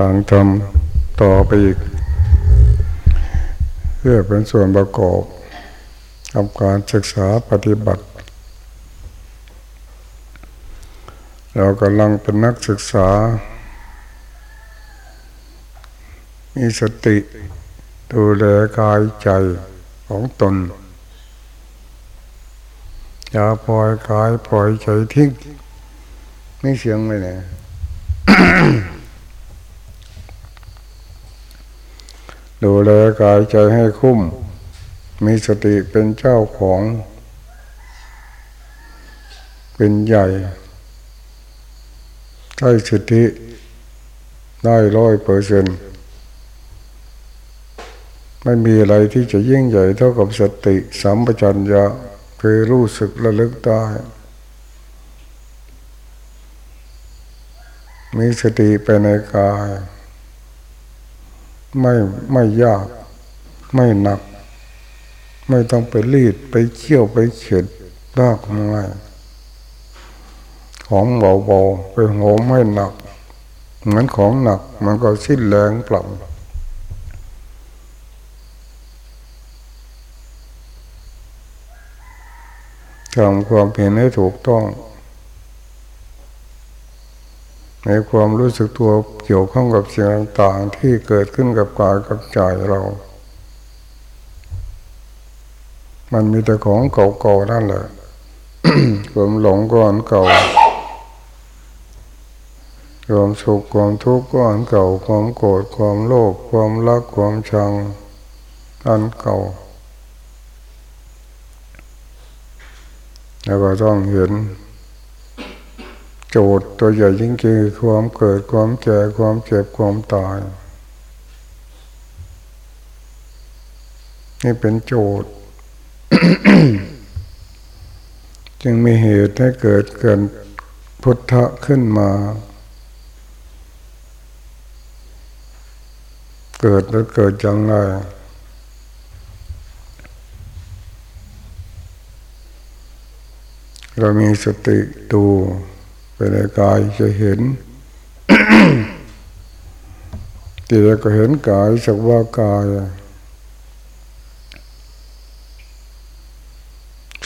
ทางทำต่อไปอีก เพื่อเป็นส่วนประกอบกับการศึกษาปฏิบัติ เรากำลังเป็นนักศึกษา มีสติดูแลกายใจของตน อย่าปล่อยกายปล่อยใจทิ้งไม่เสียงเลยเนี่ ดูแลกายใจให้คุ้ม มีสติเป็นเจ้าของ เป็นใหญ่ได้สิทธิได้ร้อยเปอร์เซ็นต์ไม่มีอะไรที่จะยิ่งใหญ่เท่ากับสติสัมปชัญญะคือรู้สึกระลึกได้มีสติไปในกาย ไม่ไม่ยาก ไม่หนัก ไม่ต้องไปรีดไปเขี่ยวไปเขียดลากง่ายของเบาๆไปโหมให้หนัก เหมือนของหนัก มันก็สิ้นแรงเปล่าทำความเห็นให้ถูกต้อง ในความรู้สึกตัวเกี่ยวข้องกับสิ่งต่างๆ ที่เกิดขึ้นกับกายกับใจเรา มันมีแต่ของเก่าๆนั่นแหละความหลงก่อนเก่าความสุขความทุกข์ก็อันเก่าความโกรธความโลภความรักความชังอันเก่า แล้วก็ต้องเห็น โจทย์ตัวใหญ่จริงๆความเกิดความแก่ความเจ็บความตาย นี่เป็นโจทย์ จึงมีเหตุให้เกิดเกิดพุทธะขึ้นมา เกิดแล้วเกิดจังไรเรามีสติดู ไปในกายจะเห็นทีแรกก็เห็นกายสักว่ากาย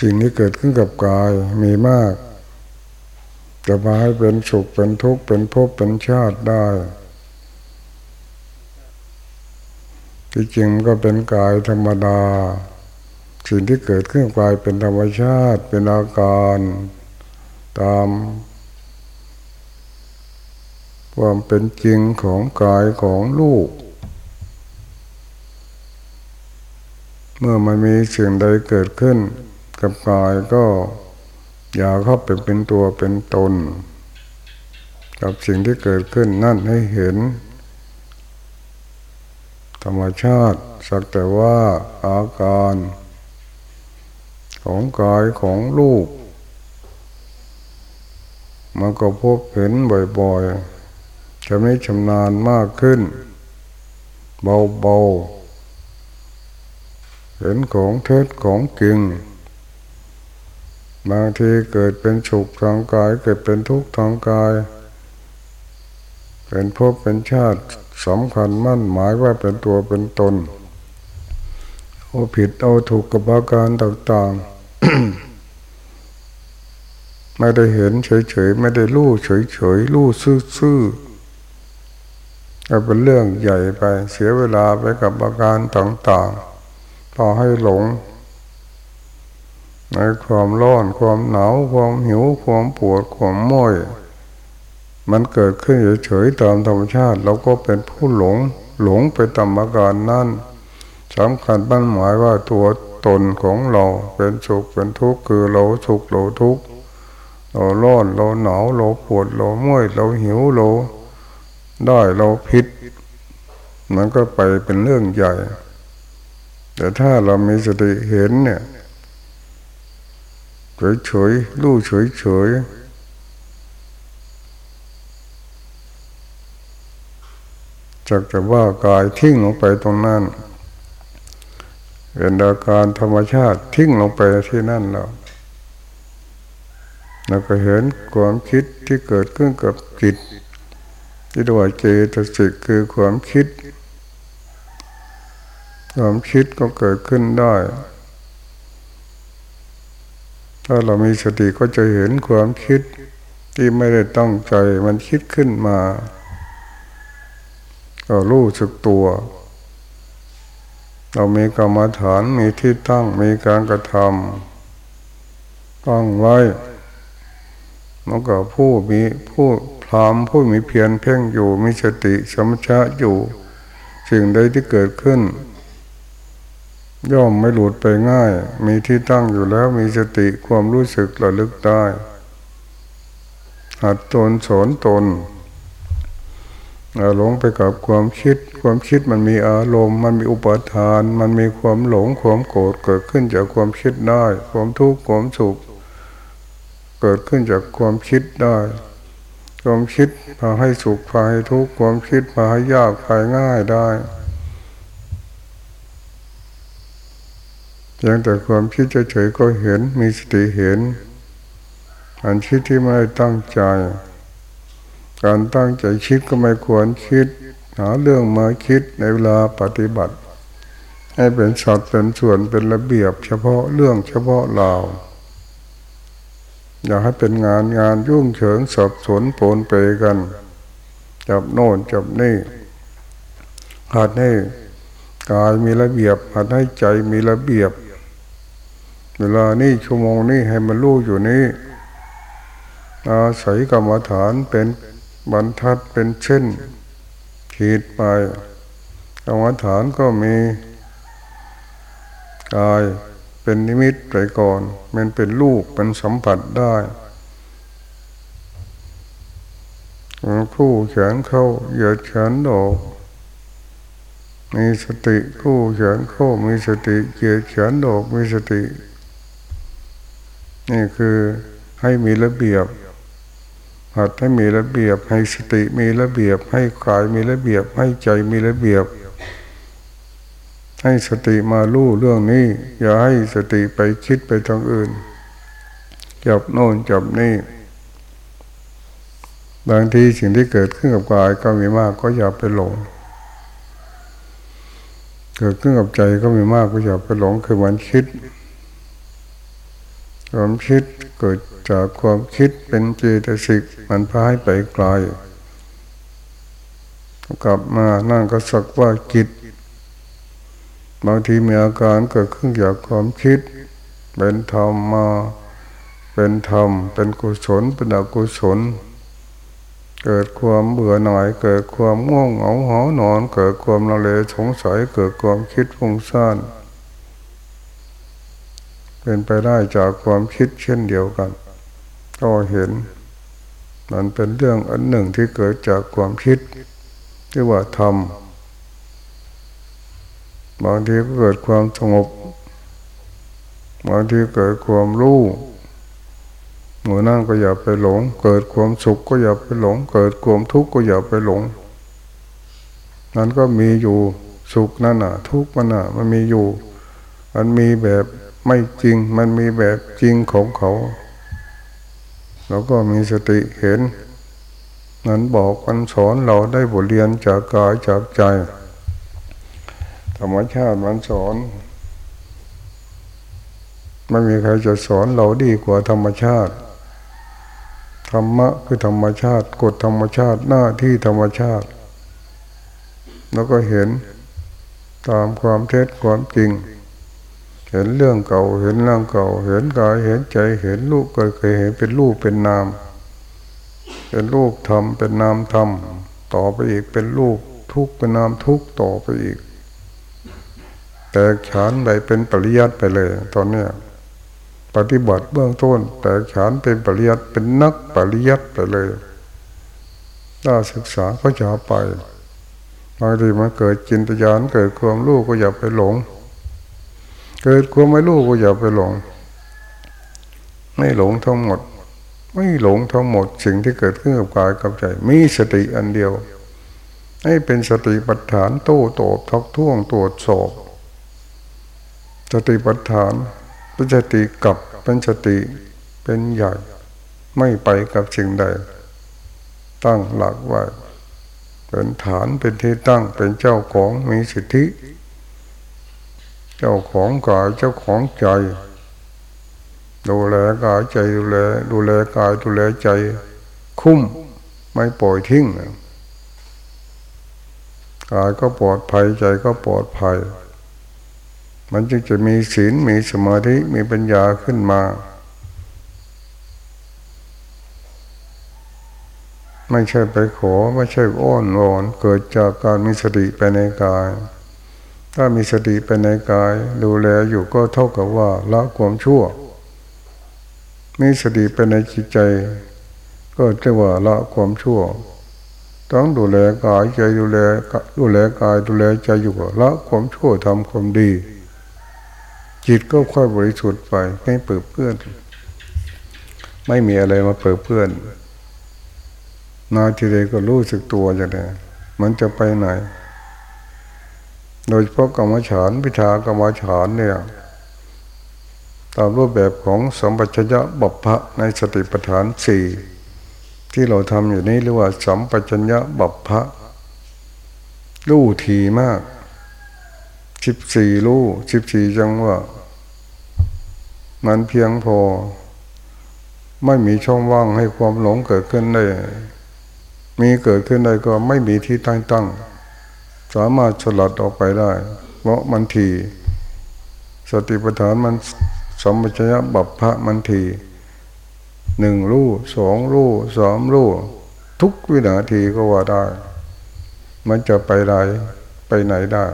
สิ่งที่เกิดขึ้นกับกายมีมาก จะมาให้เป็นสุขเป็นทุกข์เป็นภพเป็นชาติได้ที่จริงก็เป็นกายธรรมดา สิ่งที่เกิดขึ้นกายเป็นธรรมชาติเป็นอาการ ตาม ความเป็นจริงของกายของลูก เมื่อมันมีสิ่งใดเกิดขึ้น กับกายก็อย่าเข้าไปเป็นตัวเป็นตน กับสิ่งที่เกิดขึ้นนั่นให้เห็น ธรรมชาติสักแต่ว่าอาการ ของกายของลูกมันก็พบเห็นบ่อยๆ จะไม่ชำนาญมากขึ้น เบาๆเห็นของเท็จของจริง บางทีเกิดเป็นสุขทางกาย เกิดเป็นทุกข์ทางกาย เป็นภพเป็นชาติสำคัญมั่นหมายว่าเป็นตัวเป็นตนเอาผิดเอาถูกกับอาการต่างๆ ไม่ได้เห็นเฉยๆ ไม่ได้รู้เฉยๆ รู้ซื่อๆ ก็เป็นเรื่องใหญ่ไปเสียเวลาไปกับอาการต่างๆพอให้หลง ในความร้อนความหนาวความหิวความปวดความม้อยมันเกิดขึ้นเฉยๆตามธรรมชาติเราก็เป็นผู้หลง หลงไปตามอาการนั่นสำคัญบั้นหมายว่าตัวตนของเราเป็นสุขเป็นทุกข์คือเราสุขเราทุกข์เราร้อนเราหนาวเราปวดเราเมื่อยเราหิวเรา ได้เราผิด มันก็ไปเป็นเรื่องใหญ่ แต่ถ้าเรามีสติเห็นเนี่ยเฉยๆรู้เฉยๆจากแต่ว่ากายทิ้งลงไปตรงนั้นเป็นอาการธรรมชาติทิ้งลงไปที่นั่นแล้วเราก็เห็นความคิดที่เกิดขึ้นกับจิต ที่เรียกว่าเจตสิกคือความคิด ความคิดก็เกิดขึ้นได้ ถ้าเรามีสติก็จะเห็นความคิดที่ไม่ได้ต้องใจมันคิดขึ้นมา ก็รู้สึกตัว เรามีกรรมฐานมีที่ตั้งมีการกระทำตั้งไว้มันก็ผู้มีผู้ พรามผู้มีเพียรเพ่งอยู่มีสติสมชะอยู่ สิ่งใดที่เกิดขึ้น ย่อมไม่หลุดไปง่าย มีที่ตั้งอยู่แล้วมีสติความรู้สึกระลึกได้ หัดตนสอนตนหลงไปกับความคิด ความคิดมันมีอารมณ์ มันมีอุปทาน มันมีความหลงความโกรธเกิดขึ้นจากความคิดได้ ความทุกข์ความสุขเกิดขึ้นจากความคิดได้ ความคิดพาให้สุขพาให้ทุกข์ความคิดพาให้ยากพาง่ายได้ยังแต่ความคิดเฉยๆก็เห็นมีสติเห็น อันคิดที่ไม่ตั้งใจ การตั้งใจคิดก็ไม่ควรคิด หาเรื่องมาคิดในเวลาปฏิบัติ ให้เป็นสัดเป็นส่วนเป็นระเบียบ เฉพาะเรื่องเฉพาะเรา อย่าให้เป็นงานงานยุ่งเฉิงสับสนโปนเปกัน จับโน่นจับนี่หัดให้กายมีระเบียบหัดให้ใจมีระเบียบ เวลานี้ชั่วโมงนี้ให้มันรู้อยู่นี้อาศัยกรรมฐานเป็นบรรทัดเป็นเช่น ขีดไปกรรมฐานก็มีกาย เป็นนิมิตไปก่อน มันเป็นลูกเป็นสัมผัสได้คู่แขนเข้าเหยียดแขนออก มีสติคู่แขนเข้ามีสติเหยียดแขนออกมีสติ นี่คือให้มีระเบียบหัดให้มีระเบียบ ให้สติมีระเบียบ ให้กายมีระเบียบ ให้ใจมีระเบียบ ให้สติมาลู่เรื่องนี้ อย่าให้สติไปคิดไปทางอื่น จับโน่นจับนี่ บางทีสิ่งที่เกิดขึ้นกับกายก็มีมากก็อย่าไปหลง เกิดขึ้นกับใจก็มีมากก็อย่าไปหลงคือมันคิด ความคิดเกิดจากความคิดเป็นเจตสิกมันพาให้ไปไกลกลับมานั่นก็สักว่ากิจ บางทีมีอาการเกิดขึ้นจากความคิด เป็นธรรมมา เป็นธรรม เป็นกุศล เป็นอกุศล เกิดความเบื่อหน่าย เกิดความง่วงเหงาหอนอน เกิดความละเลสงสัย เกิดความคิดฟุ้งซ่านเป็นไปได้จากความคิดเช่นเดียวกัน ก็เห็น มันเป็นเรื่องอันหนึ่งที่เกิดจากความคิดที่ว่าธรรม บางทีก็เกิดความสงบบางทีเกิดความรู้หมือนั่งก็อย่าไปหลง เกิดความสุขก็อย่าไปหลง เกิดความทุกข์ก็อย่าไปหลงนั้นก็มีอยู่สุขนั่นน่ะ ทุกข์มันน่ะ มันมีอยู่ มันมีแบบไม่จริง มันมีแบบจริงของเขา แล้วก็มีสติเห็น นั้นบอกมันสอนเราได้บทเรียนจากกายจากใจ ธรรมชาติมันสอนไม่มีใครจะสอนเราดีกว่าธรรมชาติ ธรรมะคือธรรมชาติ กฎธรรมชาติหน้าที่ธรรมชาติ แล้วก็เห็นตามความเท็จความจริง เห็นเรื่องเก่าเห็นเรื่องเก่า เห็นกายเห็นใจเห็นลูกก็เคยเห็นเป็นลูกเป็นนาม เป็นลูกธรรมเป็นนามธรรมต่อไปอีกเป็นลูกทุกเป็นนามทุกต่อไปอีก แต่ฉานใดเป็นปริยัติไปเลย ตอนเนี้ยปฏิบัติเบื้องต้น แต่ฉานเป็นปริยัติเป็นนักปริยัติไปเลยถ้าศึกษาก็จะไปบางทีมันเกิดจินตยานเกิดความรู้ก็อย่าไปหลง เกิดความไม่รู้ก็อย่าไปหลง ไม่หลงทั้งหมด ไม่หลงทั้งหมดสิ่งที่เกิดขึ้นกับกายกับใจ มีสติอันเดียว ให้เป็นสติปัฏฐานโต้ตอบทักท้วงตรวจสอบ สติปัฏฐานเป็นสติกับเป็นสติเป็นใหญ่ไม่ไปกับสิ่งใด ตั้งหลักไว้เป็นฐานเป็นที่ตั้งเป็นเจ้าของมีสิทธิ เจ้าของกายเจ้าของใจ ดูแลกายใจดูแลดูแลกายดูแลใจ คุ้มไม่ปล่อยทิ้งกายก็ปลอดภัยใจก็ปลอดภัย มันจึงจะมีศีลมีสมาธิมีปัญญาขึ้นมา ไม่ใช่ไปขอไม่ใช่อ้อนวอนเกิดจากการมีสติไปในกาย ถ้ามีสติไปในกาย ดูแลอยู่ก็เท่ากับว่าละความชั่ว มีสติไปในจิตใจ ก็เรียกว่าละความชั่วต้องดูแลกายใจดูแลดูแลกายดูแลใจอยู่ละความชั่วทำความดี จิตก็ค่อยบริสุทธิ์ไปไม่เปิดเพื่อน ไม่มีอะไรมาเปิดเพื่อนนาทีเดก็รู้สึกตัวอย่างนี้มันจะไปไหน โดยเฉพาะกรรมฐานวิชากรรมฐานเนี่ยตามรูปแบบของสมปัญญะบพะในสติปัฏฐานสี่ที่เราทำอยู่นี้เรียกว่าสัมปชัญญะบัพพะรู้ทีมาก สิบสี่รู้สิบสี่จังว่ามันเพียงพอ ไม่มีช่องว่างให้ความหลงเกิดขึ้นได้มีเกิดขึ้นได้ก็ไม่มีที่ตั้งตั้งสามารถฉลัดออกไปได้ เพราะมันทีสติปัฏฐานมันสมัญญะบัพพะมันทีหนึ่งรู้สองรู้สามรู้ทุกวินาทีก็ว่าได้ มันจะไปไหนไปไหนได้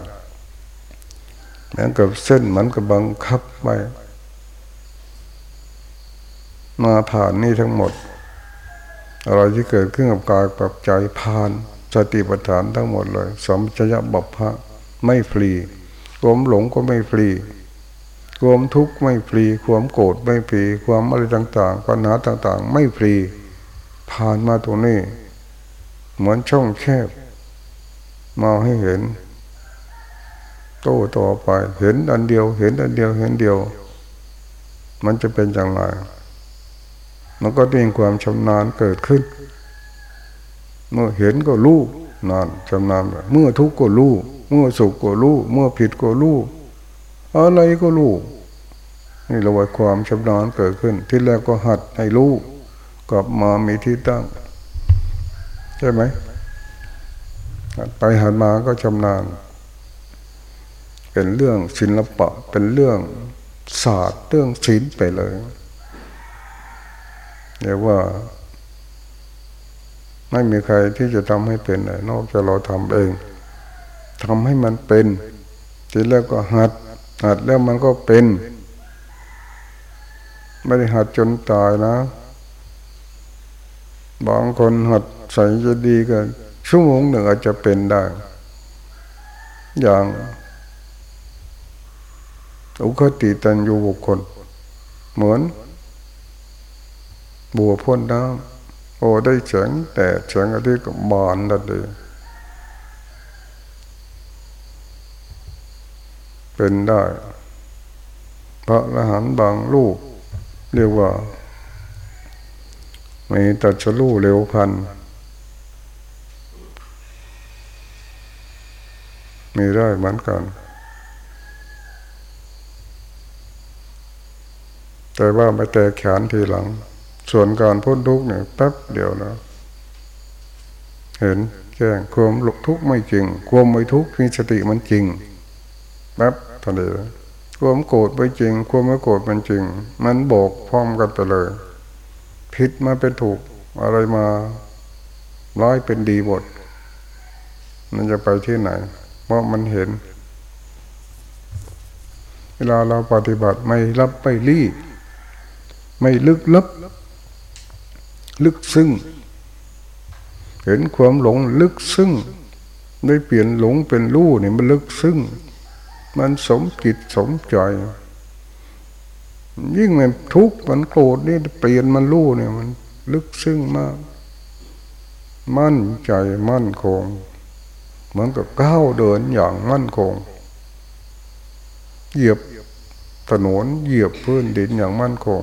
เหมือนกับเส้นมันกับบังคับไปมาผ่านนี่ทั้งหมด อะไรที่เกิดขึ้นกับกายกับใจผ่านสติปัฏฐานทั้งหมดเลยสมชยบัพพะไม่ฟรีความหลงก็ไม่ฟรีความทุกข์ไม่ฟรีความโกรธไม่ฟรีความอะไรต่าง ๆ ปัญหาต่าง ๆ ไม่ฟรีผ่านมาตรงนี้ เหมือนช่องแคบมาให้เห็น โตต่อไป เห็นอันเดียว เห็นอันเดียวเห็นเดียว มันจะเป็นอย่างไร มันก็มีความชำนาญเกิดขึ้น เมื่อเห็นก็รู้นานชำนาญเมื่อทุกข์ก็รู้เมื่อสุขก็รู้เมื่อผิดก็รู้อะไรก็รู้นี่เราว่าความชำนาญเกิดขึ้น ที่แรกก็หัดให้รู้กลับมามีที่ตั้ง ใช่ไหมไปหันมาก็ชำนาญ เป็นเรื่องศิลปะ เป็นเรื่องศาสตร์เรื่องศิลป์ไปเลยเรียกว่า ไม่มีใครที่จะทำให้เป็นนอกจากเราทำเองทำให้มันเป็นทีแรกก็หัด หัดแล้วมันก็เป็น ไม่ได้หัดจนตายนะบางคนหัดใส่จะดีกันชั่วโมงหนึ่งอาจจะเป็นได้ อย่าง อุคติตันยูบุคคล เหมือน บัวพ่นน้ำโอ้ได้แสงแต่แสงอาทิตย์ก็บานนั่นเองเป็นได้ พระอรหันบางลูก เรียกว่ามีตัดชลูเร็วพัน มีได้เหมือนกัน แต่ว่าไม่แต่แขนทีหลัง ส่วนการพ้นทุกข์เนี่ยแป๊บเดียวนะเห็นแจ้งความหลกทุกข์ไม่จริง ความไม่ทุกข์มีสติมันจริงแป๊บทันทีความโกรธไม่จริง ความไม่โกรธมันจริง มันบอกพร้อมกันไปเลยผิดมาเป็นถูกอะไรมาร้ายเป็นดีหมดมันจะไปที่ไหน เพราะมันเห็น เวลาเราปฏิบัติไม่รับไม่รี ไม่ลึกลับ ลึกซึ้งเห็นความหลงลึกซึ้งได้เปลี่ยนหลงเป็นรู้เนี่ยมันลึกซึ้งมันสมจิตสมใจยิ่งมันทุกข์มันโกรธนี่เปลี่ยนมันรู้เนี่ยมันลึกซึ้งมาก มั่นใจมั่นคง เหมือนกับก้าวเดินอย่างมั่นคง เหยียบถนนเหยียบพื้นดินอย่างมั่นคง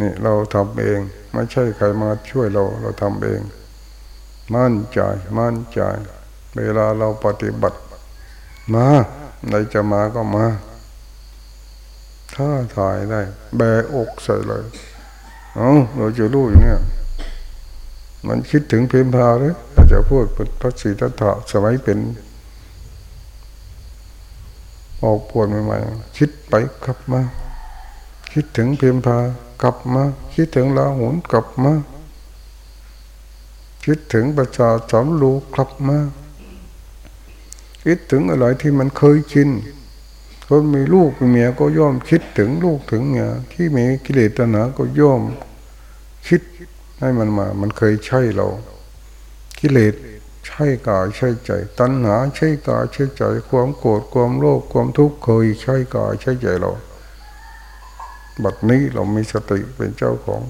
นี่เราทำเอง ไม่ใช่ใครมาช่วยเรา เราทำเอง มั่นใจมั่นใจเวลาเราปฏิบัติมาใครจะมาก็มา ถ้าถ่ายได้ แบอกใส่เลย เอาเราจะรู้อย่างเนี้ยมันคิดถึงเพียงพาเลยอาจจะพูดป็นพระศรีทัตถะสมัยเป็น ออกปวดใหม่ๆคิดไปกลับมา คิดถึงเพียงพา กลับมา คิดถึงลาหุนกลับมา คิดถึงประชาสมรูกลับมา คิดถึงอะไรที่มันเคยชินคนมีลูกมีเมียก็ย่อมคิดถึงลูกถึงเมียที่มีกิเลสตัณหาก็ย่อมคิดให้มันมา มันเคยใช่เรา กิเลสใช่กายใช่ใจ ตัณหาใช่กายใช่ใจ ความโกรธความโลภความทุกข์เคยใช่กายใช่ใจเรา บัดนี้เรามีสติเป็นเจ้าของ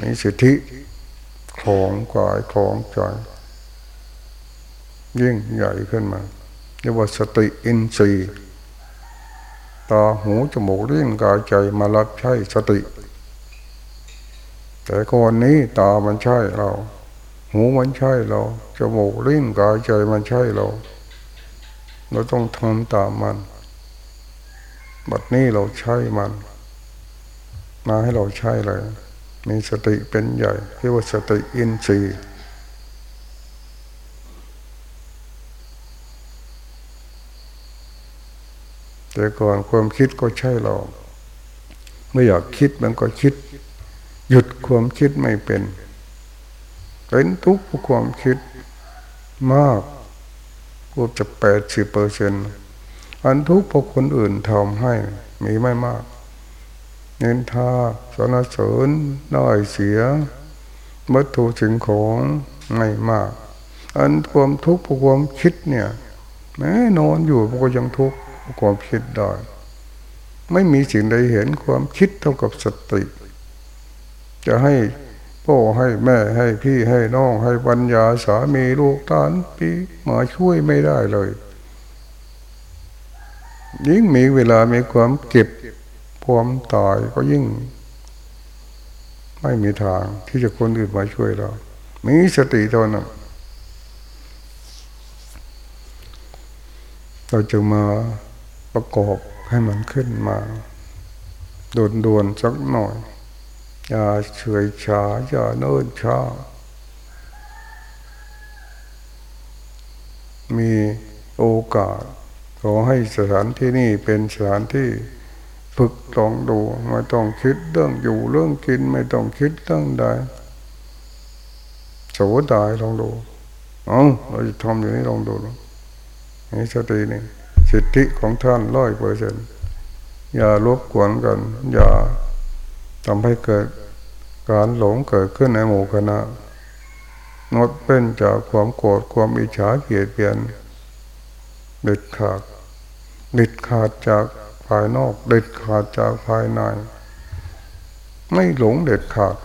มีสิทธิของกายของใจยิ่งใหญ่ขึ้นมาเรียกว่าสติอินทรีย์ตาหูจมูกลิ้นกายใจมารับใช้สติ แต่ก่อนนี้ตามันใช่เรา หูมันใช่เราจมูกลิ้นกายใจมันใช่เรา เราต้องทำตามมัน บัดนี้เราใช้มัน มาให้เราใช้เลย มีสติเป็นใหญ่เรียกว่าสติอินทรีย์แต่ก่อนความคิดก็ใช่เรา ไม่อยากคิดมันก็คิด หยุดความคิดไม่เป็นเป็นทุกข์ความคิดมากกูจะแปดสิบเปอร์เซ็นอันทุกข์เพราะคนอื่นทำให้มีไม่มาก เนินทาสนเสริญน้อยเสียวัตถุสิ่งของไม่มาก อันความทุกข์ความคิดเนี่ยแม้นอนอยู่ก็ยังทุกข์ความคิดได้ไม่มีสิ่งใดเห็นความคิดเท่ากับสติ จะให้พ่อให้แม่ให้พี่ให้น้องให้ปัญญาสามีลูกตานพี่มาช่วยไม่ได้เลย ยิ่งมีเวลามีความเก็บ ความตายก็ยิ่ง ไม่มีทางที่จะคนอื่นมาช่วยเรา มีสติเท่านั้นเราจะมาประกอบให้มันขึ้นมา โดนดวนสักหน่อย อย่าเฉยช้าอย่าเนิ่นช้า มีโอกาสขอให้สถานที่นี่เป็นสถานที่ ฝึกลองดูไม่ต้องคิดเรื่องอยู่เรื่องกินไม่ต้องคิดเรื่องใดโสดายลองดูเอาเราจะทำอย่างนี้ลองดูนี่สตินี่สิทธิของท่านร้อยเปอร์เซ็นอย่ารบกวนกัน อย่าทำให้เกิดการหลงเกิดขึ้นในหมู่คณะงดเป็นจากความโกรธความอิจฉาเกลียดเบียนเด็ดขาดเด็ดขาดจาก ภายนอก เด็ดขาดจากภายใน ไม่หลงเด็ดขาด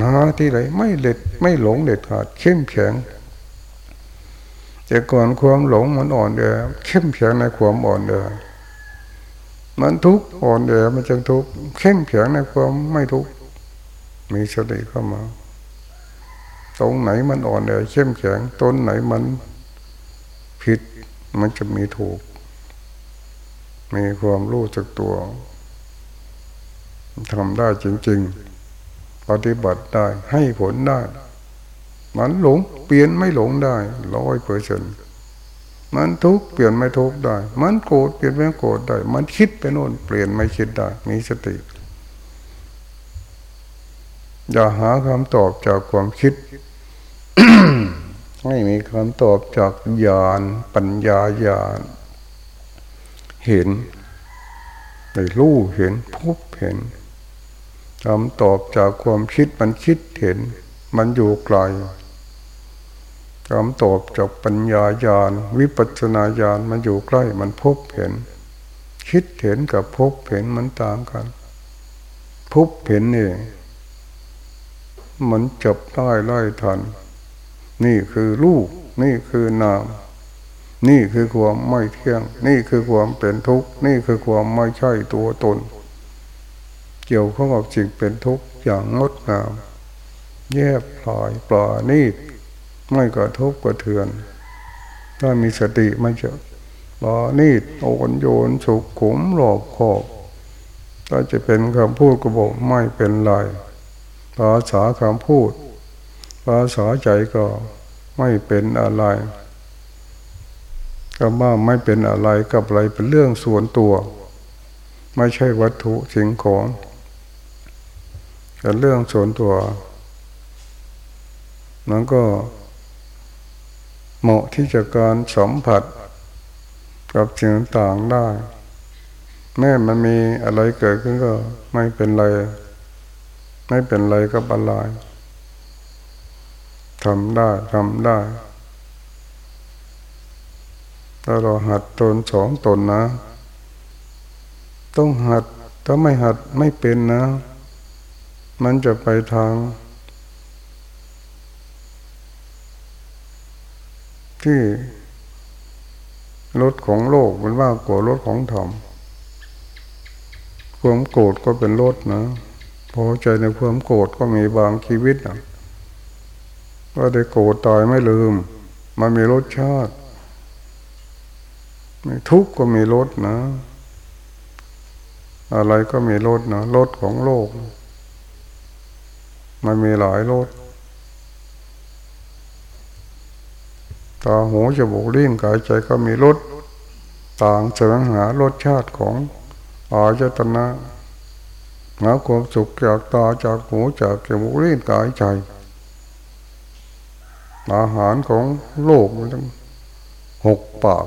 มาที่ไหนไม่เด็ดไม่หลงเด็ดขาด เข้มแข็งแต่ก่อนความหลงมันอ่อนเดียเข้มแข็งในความอ่อนเดียมันทุกข์อ่อนเดียมันจึงทุกข์เข้มแข็งในความไม่ทุกข์มีสติเข้ามา ตรงไหนมันอ่อนเดียเข้มแข็งต้นไหนมันผิดมันจะมีถูก มีความรู้จักตัวทำได้จริง ๆ ปฏิบัติได้ให้ผลได้ มันหลงเปลี่ยนไม่หลงได้ร้อยเปอร์เซ็นมันทุกข์เปลี่ยนไม่ทุกข์ได้ มันโกรธเปลี่ยนไม่โกรธได้ มันคิดไปโน่นเปลี่ยนไม่คิดได้ มีสติ อย่าหาคำตอบจากความคิดไม่มีคำตอบจากญาณปัญญาญาณ เห็นในรู้เห็นพบเห็นคำตอบจากความคิดมันคิดเห็น มันอยู่ไกลคำตอบจากปัญญาญาณ วิปัสนาญาณมันอยู่ใกล้ มันพบเห็น คิดเห็นกับพบเห็นมันต่างกัน พบเห็นนี่มันจับได้ไล่ทัน นี่คือรูปนี่คือนาม นี่คือความไม่เที่ยง นี่คือความเป็นทุกข์ นี่คือความไม่ใช่ตัวตน เกี่ยวข้องกับสิ่งเป็นทุกข์อย่างงดงามแยบลายปลานีดไม่กระทบกระเทือน ถ้ามีสติมันจะบานีดโอนโยนสุขุมหลอกขอบถ้าจะเป็นคำพูดก็บอกไม่เป็นไรภาษาคำพูด ภาษาใจก็ไม่เป็นอะไร คำว่าไม่เป็นอะไรกับอะไรเป็นเรื่องส่วนตัว ไม่ใช่วัตถุสิ่งของเป็นเรื่องส่วนตัวมันก็เหมาะที่จะการสัมผัสกับสิ่งต่างได้ แม้มันมีอะไรเกิดขึ้นก็ไม่เป็นไร ไม่เป็นไรกับอะไรทำได้ทำได้ ถ้าเราหัดตนสองตนนะ ต้องหัดถ้าไม่หัดไม่เป็นนะ มันจะไปทาง ที่รถของโลกมันว่ากว่ารถของธรรมความโกรธก็เป็นรถนะพอใจในความโกรธก็มีบางชีวิตนะว่าได้โกรธตายไม่ลืม มันมีรสชาติ ทุกข์ก็มีรสนะ อะไรก็มีรสนะรสของโลก มันมีหลายรสตาหูจมูกลิ้นกายใจก็มีรสต่างแสวงหารสชาติของอายตนะหาความสุขจากตาจากหูจากจมูกลิ้นกายใจ อาหารของโลกมันทั้งหกปาก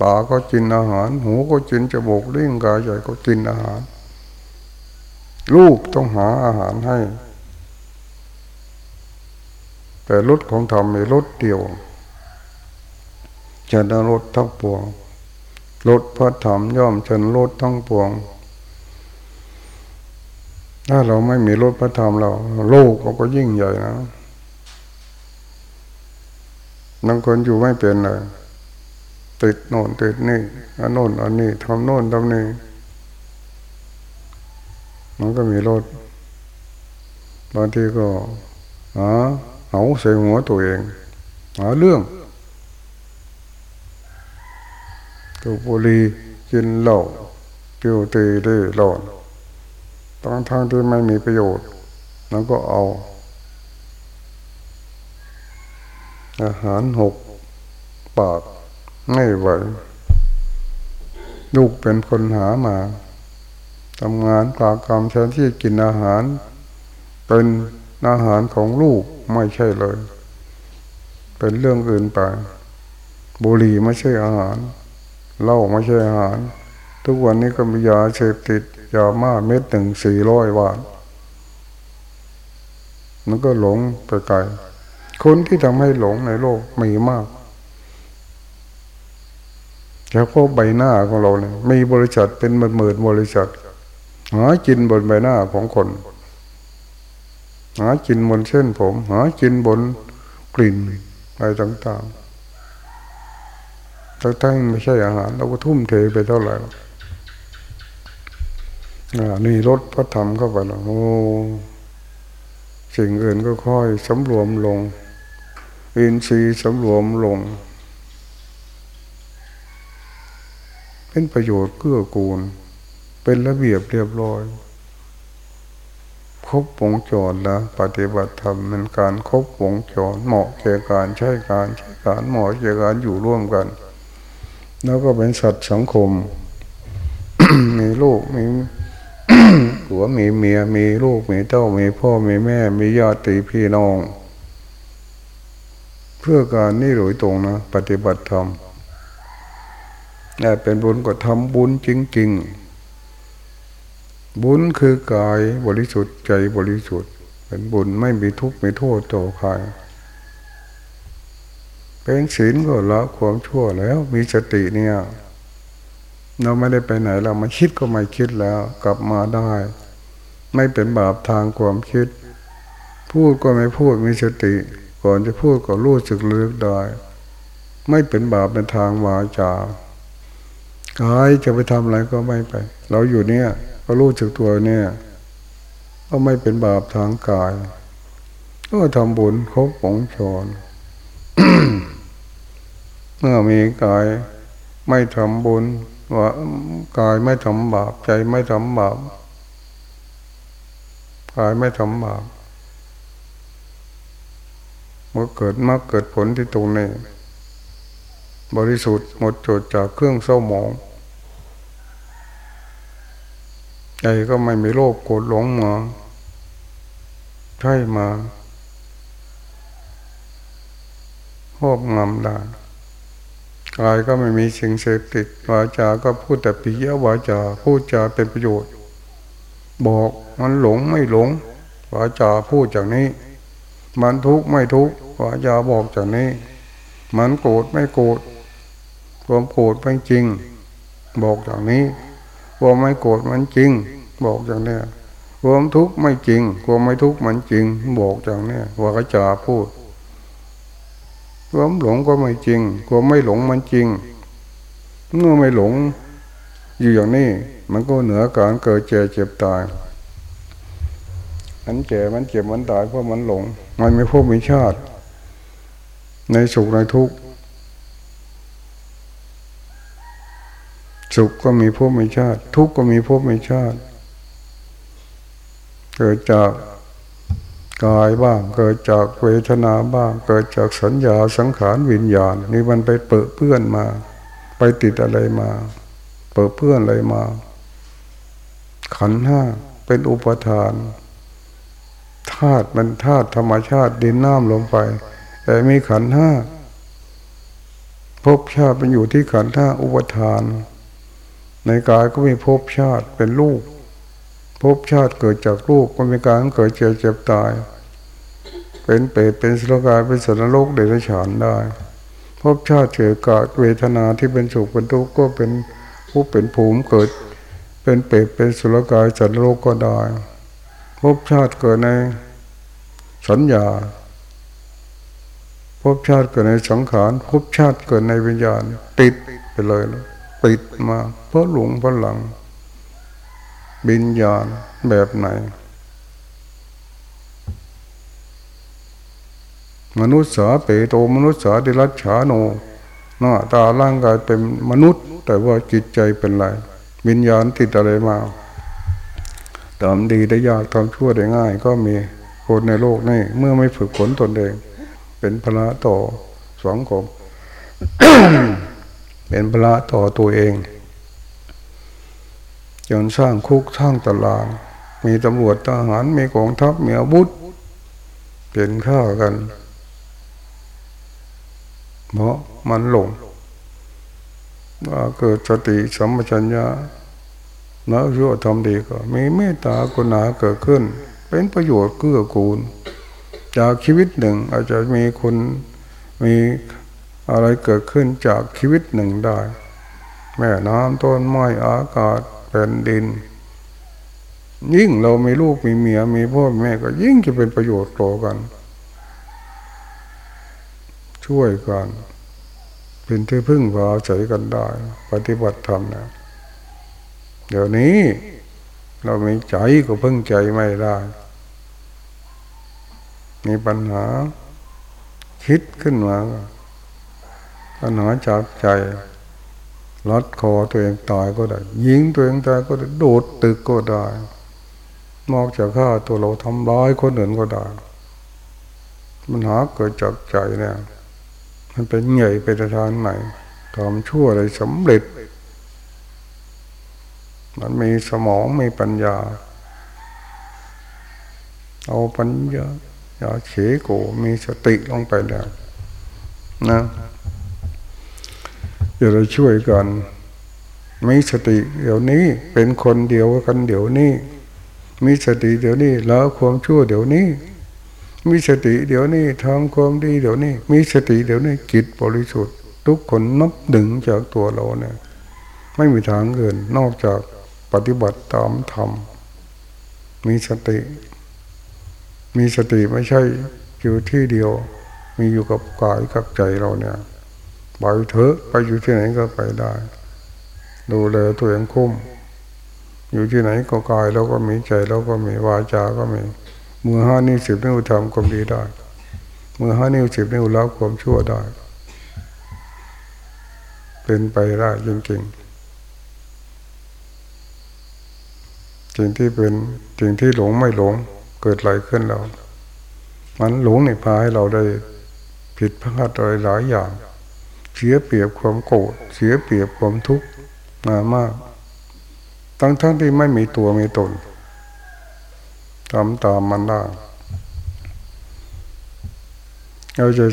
ตาก็กินอาหาร หูก็กินจมูกลิ้นกายใจก็กินอาหารลูกต้องหาอาหารให้ แต่รถของธรรมมีรถเดียวชนะรถทั้งปวงรถพระธรรมย่อมชนรถทั้งปวง ถ้าเราไม่มีรถพระธรรมเรา โลกก็ยิ่งใหญ่นะบางคนอยู่ไม่เป็นเลย ติดโน่นติดนี่อันโน่นอันนี้ทำโน่นทำนี่มันก็มีรถบางทีก็หาเอาใส่หัวตัวเองหาเรื่องตูบุรีกินเหล้าเตียวตีได้หลอนตั้งทางที่ไม่มีประโยชน์แล้วก็เอา อาหารหกปาก ไม่ไหวลูกเป็นคนหามาทำงานกากรรมแทนที่กินอาหาร เป็นอาหารของลูกไม่ใช่เลย เป็นเรื่องอื่นไปบุหรี่ไม่ใช่อาหารเหล้าไม่ใช่อาหาร ทุกวันนี้ก็มียาเสพติดยามาเม็ดหนึ่งสี่ร้อยบาทมันก็หลงไปไกลคนที่ทำให้หลงในโลกมีมาก เฉพาะใบหน้าของเราเนี่ยมีบริษัทเป็นหมื่นบริษัทหากินบนใบหน้าของคน หากินบนเส้นผม หากินบนกลิ่นอะไรต่างๆทั้งไม่ใช่อาหาร เราก็ทุ่มเทไปเท่าไหร่นี่รถพระธรรมเข้าไปแล้วโอ้สิ่งอื่นก็ค่อยสำรวมลง อินทรีย์สำรวมลง เป็นประโยชน์เกื้อกูล เป็นระเบียบเรียบร้อย ครบวงจรแล้ว ปฏิบัติธรรมเป็นการครบวงจรเหมาะแก่การใช้การใช้การเหมาะแก่การอยู่ร่วมกัน แล้วก็เป็นสัตว์สังคม มีลูกมีผัวมีเมียมีลูกมีเต้ามีพ่อมีแม่ มีญาติพี่น้อง เพื่อการนี่หลุยตรงนะ ปฏิบัติธรรม แต่เป็นบุญก็ทำบุญจริงๆ บุญคือกายบริสุทธิ์ใจบริสุทธิ์ เป็นบุญไม่มีทุกข์ไม่โทษต่อใครเป็นศีลก็ละความชั่วแล้ว มีสติเนี่ย เราไม่ได้ไปไหนเรามาคิดก็ไม่คิดแล้วกลับมาได้ ไม่เป็นบาปทางความคิด พูดก็ไม่พูดมีสติ ก่อนจะพูดก็รู้สึกเลือกได้ ไม่เป็นบาปเป็นทางวาจา กายจะไปทำอะไรก็ไม่ไป เราอยู่เนี่ย ก็รู้สึกตัวเนี่ย ก็ไม่เป็นบาปทางกาย ก็ทำบุญครบองชรเมื่อมีกายไม่ทำบุญว่ากายไม่ทำบาปใจไม่ทำบาปกายไม่ทำบาปเมื่อเกิดมรรคเกิดผลที่ตรงนี้ บริสุทธิ์หมดจดจากเครื่องเศร้าหมอง ใจก็ไม่มีโลภโกรธหลงมาใช่มาครอบงำได้กายก็ไม่มีสิ่งเสพติดวาจาก็พูดแต่ปิยวาจาพูดจาเป็นประโยชน์ บอกมันหลงไม่หลง วาจาพูดจากนี้ มันทุกข์ไม่ทุกข์วาจาบอกจากนี้ มันโกรธไม่โกรธ ความโกรธไม่จริง บอกจากนี้ความไม่โกรธมันจริง บอกจากนี้ความทุกข์ไม่จริงความไม่ทุกข์มันจริง บอกจากนี้วาจาพูดความหลงก็ไม่จริงความไม่หลงมันจริง เมื่อไม่หลง อยู่อย่างนี้ มันก็เหนือการเกิดเจ็บเจ็บตายมันเจ็บมันเจ็บมันตายเพราะมันหลง มันไม่พบมีชาติ ในสุขในทุกข์ สุขก็มีภพมีชาติ ทุกข์ก็มีภพมีชาติ เกิดจากกายบ้าง เกิดจากเวทนาบ้าง เกิดจากสัญญาสังขารวิญญาณ นี่มันไปเปิดเพื่อนมา ไปติดอะไรมา เปิดเพื่อนอะไรมา ขันห้าเป็นอุปทานธาตุมันธาตุธรรมชาติดินน้ำลงไป แต่มีขันห้าภพชาติเป็นอยู่ที่ขันห้าอุปทาน ในกายก็มีภพชาติเป็นลูกภพชาติเกิดจากลูกก็มีการเกิดเจ็บเจ็บตาย เป็นเปรตเป็นสุรกายเป็นสัตว์โลกเดรัจฉานได้ภพชาติเกิดกาดเวทนาที่เป็นสุขเป็นทุกข์ก็เป็นผู้เป็นภูมิเกิด เป็นเปรตเป็นสุรกายสัตว์โลกก็ได้ภพชาติเกิดในสัญญาภพชาติเกิดในสังขารภพชาติเกิดในวิญญาณติดไปเลย ติดมา เพราะหลงเพหลัง บิญญาณแบบไหน มนุษย์สาเปโตมนุษย์สาดิรัชฉาโนหน้าตาร่างกายเป็นมนุษย์ แต่ว่าจิตใจเป็นไรวิญญาณติดอะไรมาทำดีได้ยากทำชั่วได้ง่าย ก็มีคนในโลกนี้เมื่อไม่ฝึกฝนตนเอง เป็นพระต่อสองคม เป็นพระต่อตัวเอง จนสร้างคุกสร้างตาราง มีตำรวจทหารมีกองทัพมีอาวุธเปลี่ยนข้ากัน เพราะมันหลงว่าเกิดสติสัมปชัญญะแล้วรู้ทำดีก็ มีเมตตากุณาเกิดขึ้น เป็นประโยชน์เกื้อกูล จากชีวิตหนึ่งอาจจะมีคนมี อะไรเกิดขึ้นจากชีวิตหนึ่งได้ แม่น้ำต้นไม้อากาศผ่นดิน ยิ่งเรามีลูกมีเมียมีพ่อแม่ก็ยิ่งจะเป็นประโยชน์ต่อกัน ช่วยกัน เป็นที่พึ่งพาใจกันได้ ปฏิบัติธรรมนะเดี๋ยวนี้เรามีใจก็พึ่งใจไม่ได้ มีปัญหาคิดขึ้นมา ปัญหาจากใจรัดคอตัวเองตายก็ได้ ยิงตัวเองตายก็ได้โดดตึกก็ได้ นอกจากฆ่าตัวเราทำร้ายคนอื่นก็ได้มันหาเกิดจากใจเนี่ยมันเป็นใหญ่เป็นทานไหนทำชั่วอะไรสำเร็จ มันมีสมองมีปัญญา เอาปัญญาอย่าเฉโกมีสติลงไปแล้วนะ จะเราช่วยกันมีสติเดี๋ยวนี้เป็นคนเดียวกันเดี๋ยวนี้มีสติเดี๋ยวนี้แล้วความชั่วเดี๋ยวนี้ มีสติเดี๋ยวนี้ทำความดีเดี๋ยวนี้ มีสติเดี๋ยวนี้จิตบริสุทธิ์ ทุกคนนับดึงจากตัวเราเนี่ยไม่มีทางเกินนอกจากปฏิบัติตามธรรมมีสติ มีสติไม่ใช่อยู่ที่เดียว มีอยู่กับกายกับใจเราเนี่ย ไปเถอะไปอยู่ที่ไหนก็ไปได้ ดูแลตัวเองคุ้ม อยู่ที่ไหนก็กายแล้วก็มีใจแล้วก็มีวาจาก็มีมือห้านิ้วสิบนิ้วทำความดีได้มือห้านิ้วสิบนิ้วละความชั่วได้ เป็นไปได้จริงๆสิ่งที่เป็นสิ่งที่หลงไม่หลงเกิดอะไรขึ้นเรา มันหลงในพาให้เราได้ผิดพลาดอะไรหลายอย่าง เสียเปรียบความโกรธเสียเปรียบความทุกข์มามาก ทั้งทั้งที่ไม่มีตัวมีตนทำตามมันได้เราจะ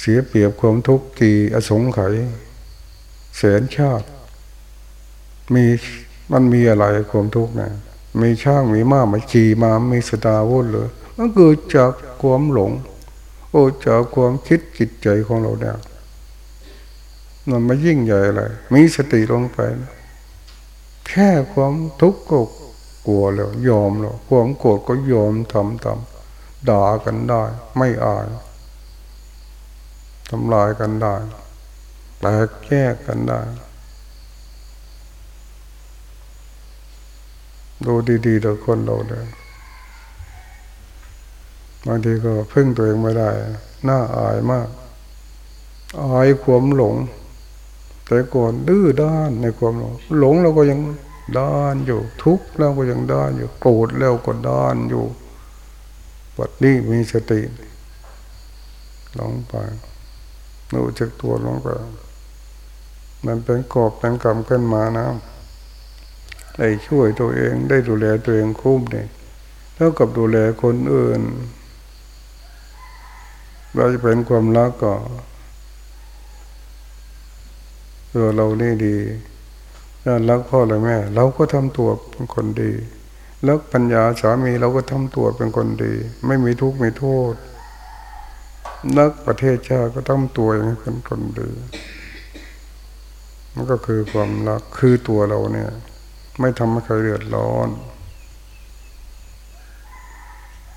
เสียเปรียบความทุกข์กี่อสงไขยแสนชาติ มีมันมีอะไรความทุกข์นะมีช่างมีม้ามาขี่มามีสตาวุธเลยมันเกิดจากความหลงโอ้จากความคิดจิตใจของเราเนี่ย มันไม่ยิ่งใหญ่อะไรมีสติลงไปนะแค่ความทุกข์ก็กลัวแล้ว ยอมแล้วความโกรธก็ยอมทำตามด่ากันได้ ไม่อายทำลายกันได้แตกแยกกันได้ดูดีๆต่อคนเราเลยบางทีก็พึ่งตัวเองไม่ได้ น่าอายมาก อายความหลง แต่ก่อนดื้อด้านในความหลงหลงเราก็ยังด้านอยู่ ทุกข์เราก็ยังด้านอยู่โกรธแล้วก็ด้านอยู่ปัดนี้มีสติหลงไปรู้จักตัวหลงไปมันเป็นกอบเป็นกรรมขึ้นมานะได้ช่วยตัวเองได้ดูแลตัวเองคุ้มเนี่ยแล้วกับดูแลคนอื่นเราจะเป็นความรักก็ ตัวเรานี่ดีถ้ารักพ่อและแม่ เราก็ทำตัวเป็นคนดีรักปัญญาสามีเราก็ทำตัวเป็นคนดี ไม่มีทุกข์ไม่โทษนักประเทศชาติก็ทำตัวอย่างเป็นคนดีมันก็คือความรักคือตัวเราเนี่ย ไม่ทำให้ใครเดือดร้อน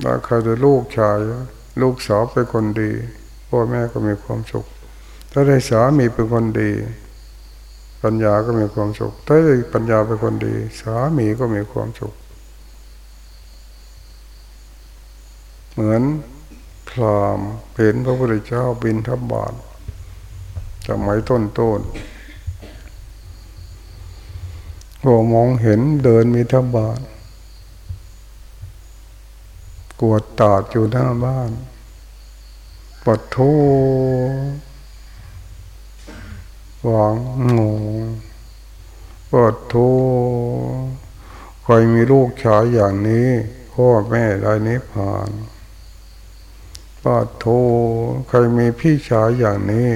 ถ้าใครจะลูกชาย ลูกสาวเป็นคนดีพ่อแม่ก็มีความสุข ถ้าได้สามีเป็นคนดี ปัญญาก็มีความสุข ถ้าปัญญาเป็นคนดี สามีก็มีความสุข เหมือนพรามเห็นพระพุทธเจ้าบินทับบาทสมัยต้นต้นพอมองเห็นเดินมีทับบาทกวดตาดอยู่หน้าบ้านปัดโท วางงูปดโทใครมีลูกชายอย่างนี้พ่อแม่ได้นิพพานปดโทใครมีพี่ชายอย่างนี้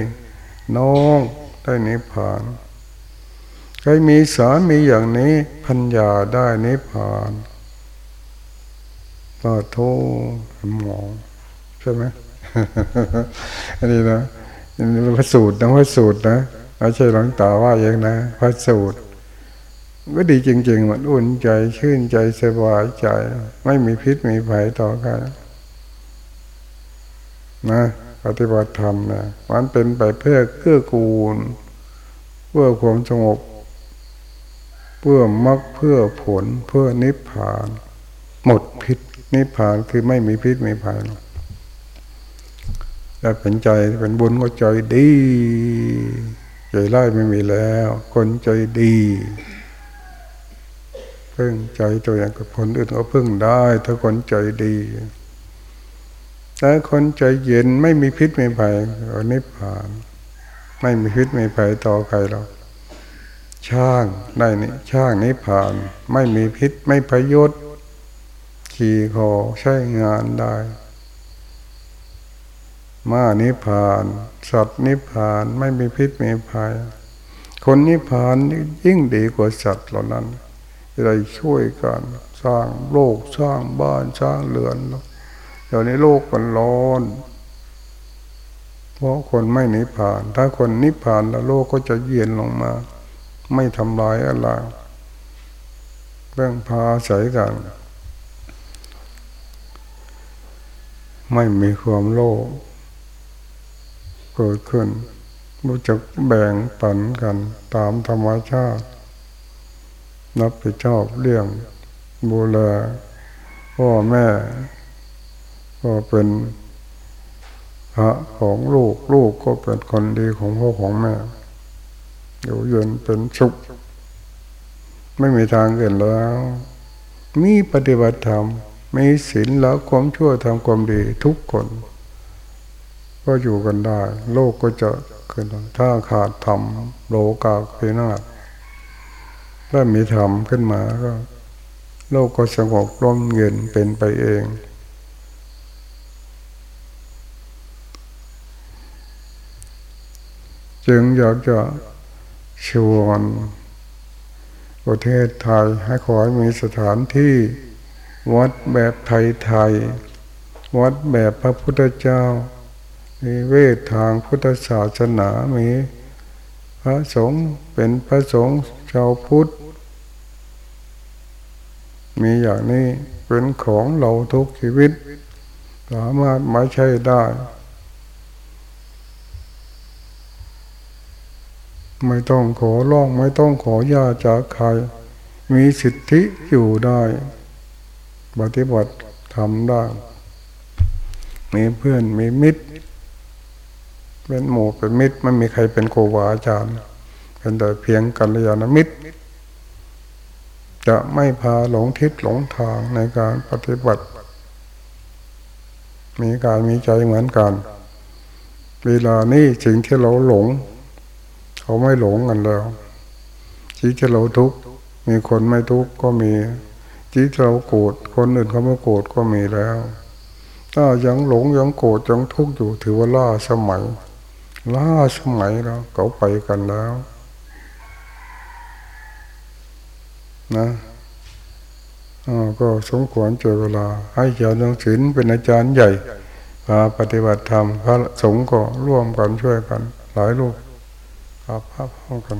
น้องได้นิพพานใครมีสามีอย่างนี้พัญญาได้นิพพานปดโทหมอใช่ไหมอันนี้นะนนี้เป็นพระสูตรนะพระสูตรนะ ไม่ใช่หลวงตาว่าเองนะพระสูตร ก็ดีจริง ๆ มันอุ่นใจชื่นใจสบายใจ ไม่มีพิษมีภัยต่อกันนะปฏิบัติธรรมนะมันเป็นไปเพื่อเกื้อกูล เพื่อความสงบ เพื่อมรรคเพื่อผลเพื่อนิพพาน หมดพิษนิพพานคือไม่มีพิษมีภัยถ้าเป็นใจเป็นบุญก็ใจดี ใจไล่ไม่มีแล้ว คนใจดีพึ่งใจตัวอย่างกับคนอื่นก็พึ่งได้ ถ้าคนใจดี แต่คนใจเย็นไม่มีพิษไม่ภัยก็นิพาน ไม่มีพิษไม่ภัยต่อใครหรอกช่างได้นี่ช่างนิพาน ไม่มีพิษไม่พยศขี่คอใช้งานได้ มานิพาน สัตว์นิพานไม่มีพิษมีภัย คนนิพานยิ่งดีกว่าสัตว์เหล่านั้นจะได้ช่วยกัน สร้างโลกสร้างบ้านสร้างเรือนเดี๋ยวนี้โลกมันร้อนเพราะคนไม่นิพาน ถ้าคนนิพานแล้วโลกก็จะเย็นลงมา ไม่ทำลายอะไรเรื่องพาใส่กัน ไม่มีความโลภ เกิดขึ้น รู้จักแบ่งปันกันตามธรรมชาติ นับผิดชอบเรื่องบูแลพ่อแม่ ก็เป็นพระของลูกลูกก็เป็นคนดีของพ่อของแม่ อยู่เย็นเป็นสุข ไม่มีทางเกินแล้ว มีปฏิบัติธรรม มีศีลแล้วความชั่วทำความดีทุกคน ก็อยู่กันได้ โลกก็จะเกิดถ้าขาดธรรมโลกาพินาศถ้ามีธรรมขึ้นมาก็ โลกก็สงบร่มเย็นเป็นไปเองจึงอยากจะชวนประเทศไทยให้ขอให้มีสถานที่วัดแบบไทยๆวัดแบบพระพุทธเจ้า มีเวททางพุทธศาสนามีพระสงฆ์เป็นพระสงฆ์ชาวพุทธ มีอย่างนี้เป็นของเราทุกชีวิต สามารถมาใช้ได้ ไม่ต้องขอร้องไม่ต้องขอยาจากใคร มีสิทธิอยู่ได้ปฏิบัติทำได้ มีเพื่อนมีมิตร เป็นหมู่เป็นมิตรไม่มีใครเป็นโกวาอาจารย์เป็นแต่เพียงกัลยาณมิตร จะไม่พาหลงทิศหลงทางในการปฏิบัติ มีการมีใจเหมือนกัน เวลานี้สิ่งที่เราหลง เขาไม่หลงกันแล้วสิ่งที่เราทุกข์มีคนไม่ทุกข์ก็มีที่เราโกรธคนอื่นเขาไม่โกรธก็มีแล้ว ถ้ายังหลงยังโกรธยังทุกข์อยู่ถือว่าล่าสมัย ล้าสมัยแล้วเขาไปกันแล้ว นะก็สมควรเจอเวลา ให้เจ้าหนังศิลเป็นอาจารย์ใหญ่พาปฏิบัติธรรมพระสงฆ์ก็ร่วมกันช่วยกัน หลายลูกครับพระพ้องกัน